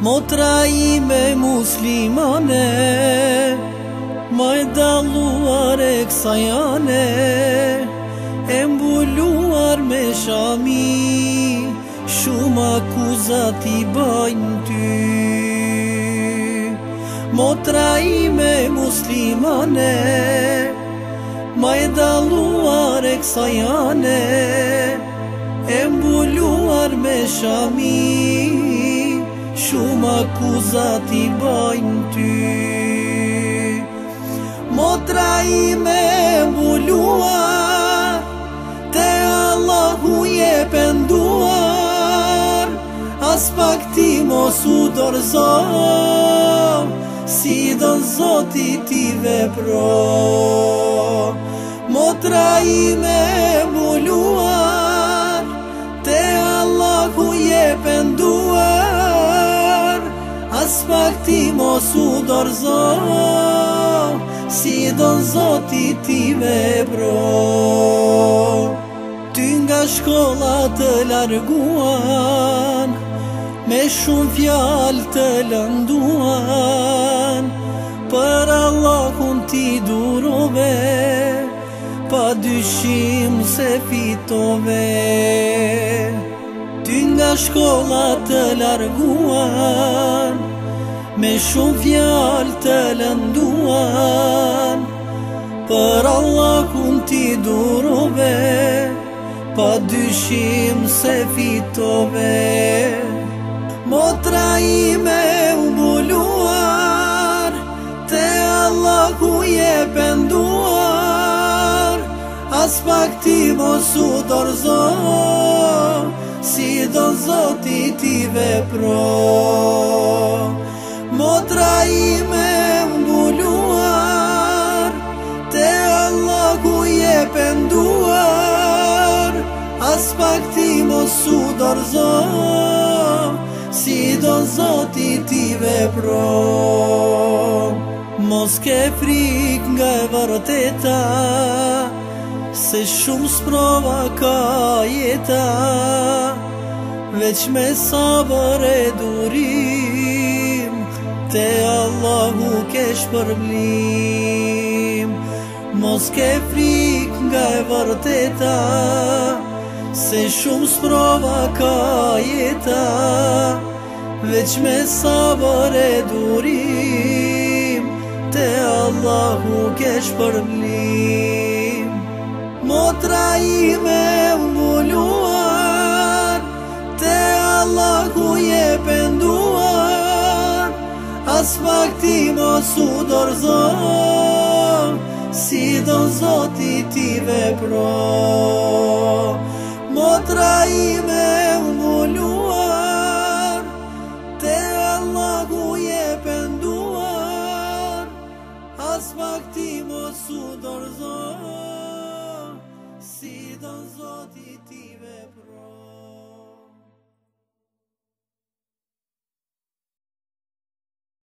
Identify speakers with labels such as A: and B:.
A: Motra me muslimane Ma e daluar e kësa jane mbuluar me shami Shumë akuzati i bajnë ty Motra me muslimane Ma e daluar e kësa jane mbuluar me shami Shumë akuzat i bëjnë ty Motra i me mbulua Te Allahu je penduar As pak ti mos u Si don zotit i vepro Motra i me shpër ti mos u dorëzor, si do zoti ti me bro. Ty nga shkolla të larguan, me shumë fjal të lënduan, për Allah ti durove, pa dyshim se fitove. Ty nga shkolla të larguan, me shumë fjal të lënduan, Me shumë fjallë të lënduan Për Allah t'i durove Pa dyshim se fitove Mo tra u me Te Allah ku je penduar As pak ti u dorzo Si do zoti ti vepro penduar As pak ti mos u Si do zoti ti vepro Mos ke frik nga e vërteta Se shumë sprova ka jeta Veç me sabër e durim Te Allahu kesh përblim Mos ke frik nga e vërteta Se shumë s'prova ka jeta Veç me sabër e durim Te Allahu kesh përblim Motra ime me mbuluar Te Allahu je penduar As fakti mos u dorzor zoti ti vepro
B: Motra
A: me unulluar Te allahu je penduar As pak ti mos u dorzo Si don zoti ti